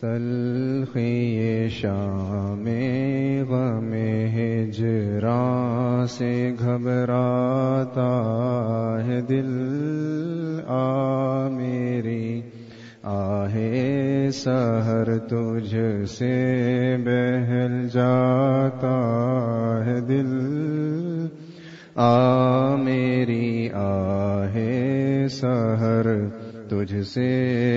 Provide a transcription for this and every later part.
تلخی شام غم ہجران سے گھبراتا ہے دل آ میری۔ آہے سہر تجھ سے بہل جاتا ہے دل۔ آ میری آہے سہر تجھ سے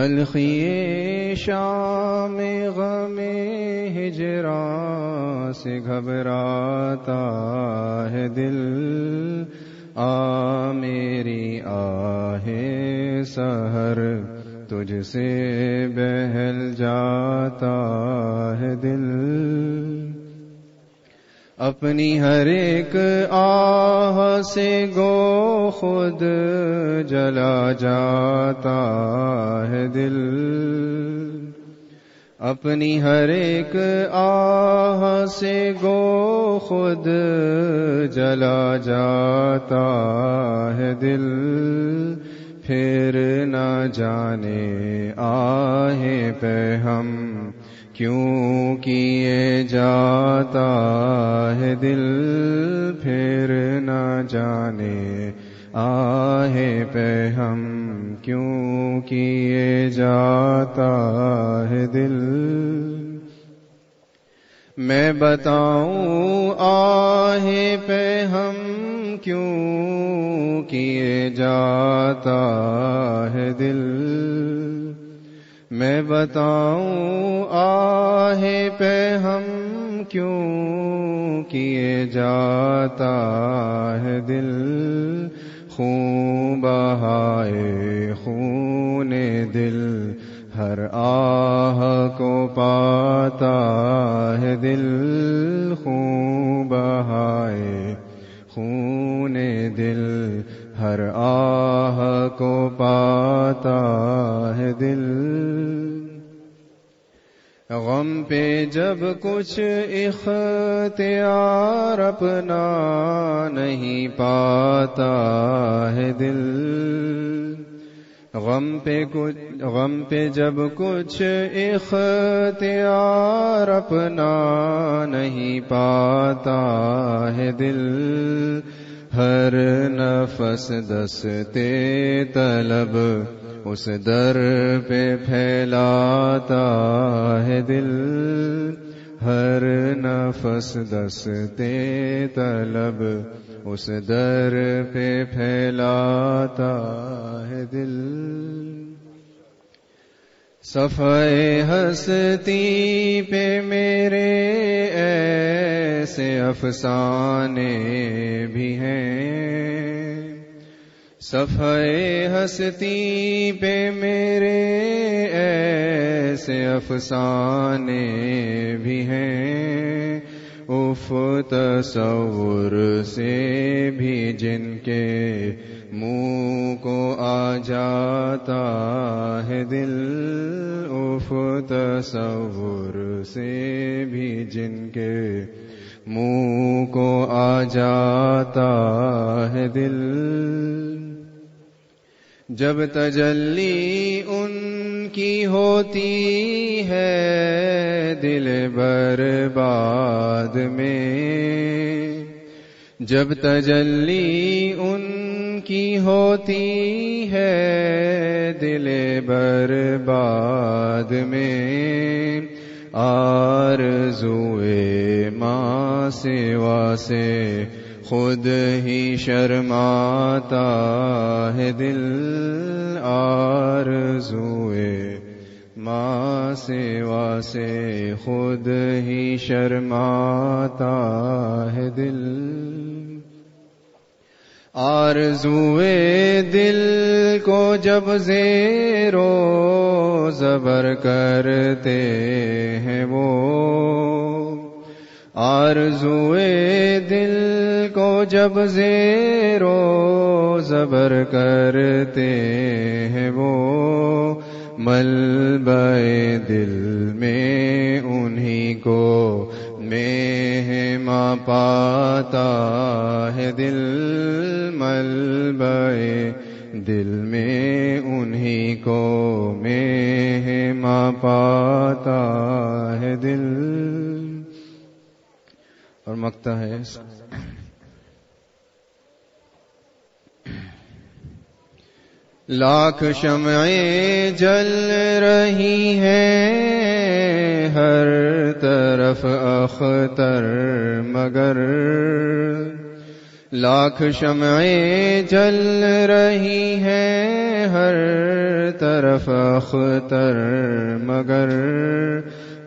تلخی شام غم ہجرا سے گھبراتا ہے دل۔ آ میری آہ سہر تجھ سے بہل جاتا ہے دل۔ اپنی ہر ایک آہ سے گو خود جلا جاتا ہے دل۔ اپنی ہر ایک آہ سے گو خود جلا جاتا ہے دل۔ پھر نہ جانے پھر نہ جانے، آہے پہ ہم کیوں کیے جاتا ہے دل؟ میں بتاؤں، آہے پہ ہم کیوں کیے جاتا ہے دل؟ میں بتاؤں آہ پہ ہم کیوں کیے جاتا ہے دل خون بہائے خون دل ہر آہ کو پاتا ہے دل۔ جب کچھ اختیار اپنا نہیں پاتا ہے دل۔ غم پہ کچھ غم پہ جب کچھ اختیار اپنا نہیں پاتا ہے دل۔ ہر نفس دستے طلب۔ اس در پہ پھیلاتا ہے دل۔ ہر نفس دستے طلب۔ اس در پہ پھیلاتا ہے دل۔ صفائے ہستی پہ میرے ایسے افسانے بھی ہیں۔ صفائے ہستی پہ میرے ایسے افسانے بھی ہیں۔ اف تصور سے بھی جن کے منہ کو آ جاتا ہے دل، اف تصور سے بھی جن کے منہ کو آ جاتا ہے دل۔ جب تجلی ان کی ہوتی ہے دل برباد میں۔ جب تجلی ان کی ہوتی ہے دل برباد میں۔ آرزوئے ماں سیوا سے خود ہی شرماتا ہے دل آرزوئے ماں سیوا سے خود ہی شرماتا ہے دل آرزوئے دل کو جب زیرو زبر کرتے ہیں وہ آرزوئے دل کو جب زیرو زبر کرتے ہیں وہ ملبے دل میں انہی کو میں ہے ماں پاتا ہے دل ملبے دل میں انہی کو میں ہے ماں پاتا ہے دل۔ اور مکتا ہے۔ لاکھ شمعیں جل رہی ہیں، ہر طرف اختر مگر۔ لاکھ شمعیں جل رہی ہیں، ہر طرف اختر مگر۔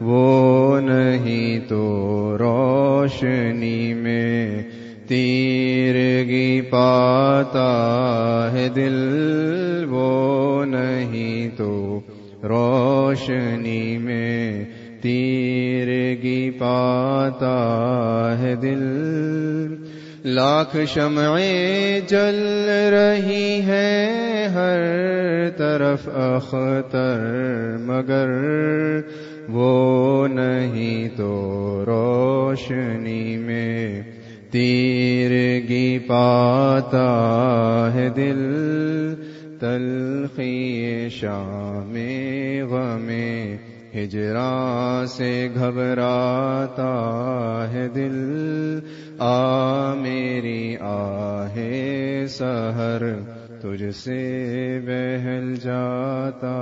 وہ نہیں تو روشنی میں تیرگی پاتا ہے دل، وہ نہیں تو روشنی میں تیرگی پاتا ہے دل۔ لاکھ شمعیں جل رہی ہیں ہر طرف اختر مگر وہ نہیں تو روشنی میں تیرگی پاتا ہے دل، تلخی شام غم ہجرا سے گھبراتا ہے دل۔ آ میری آہ سہر تجھ سے بہل جاتا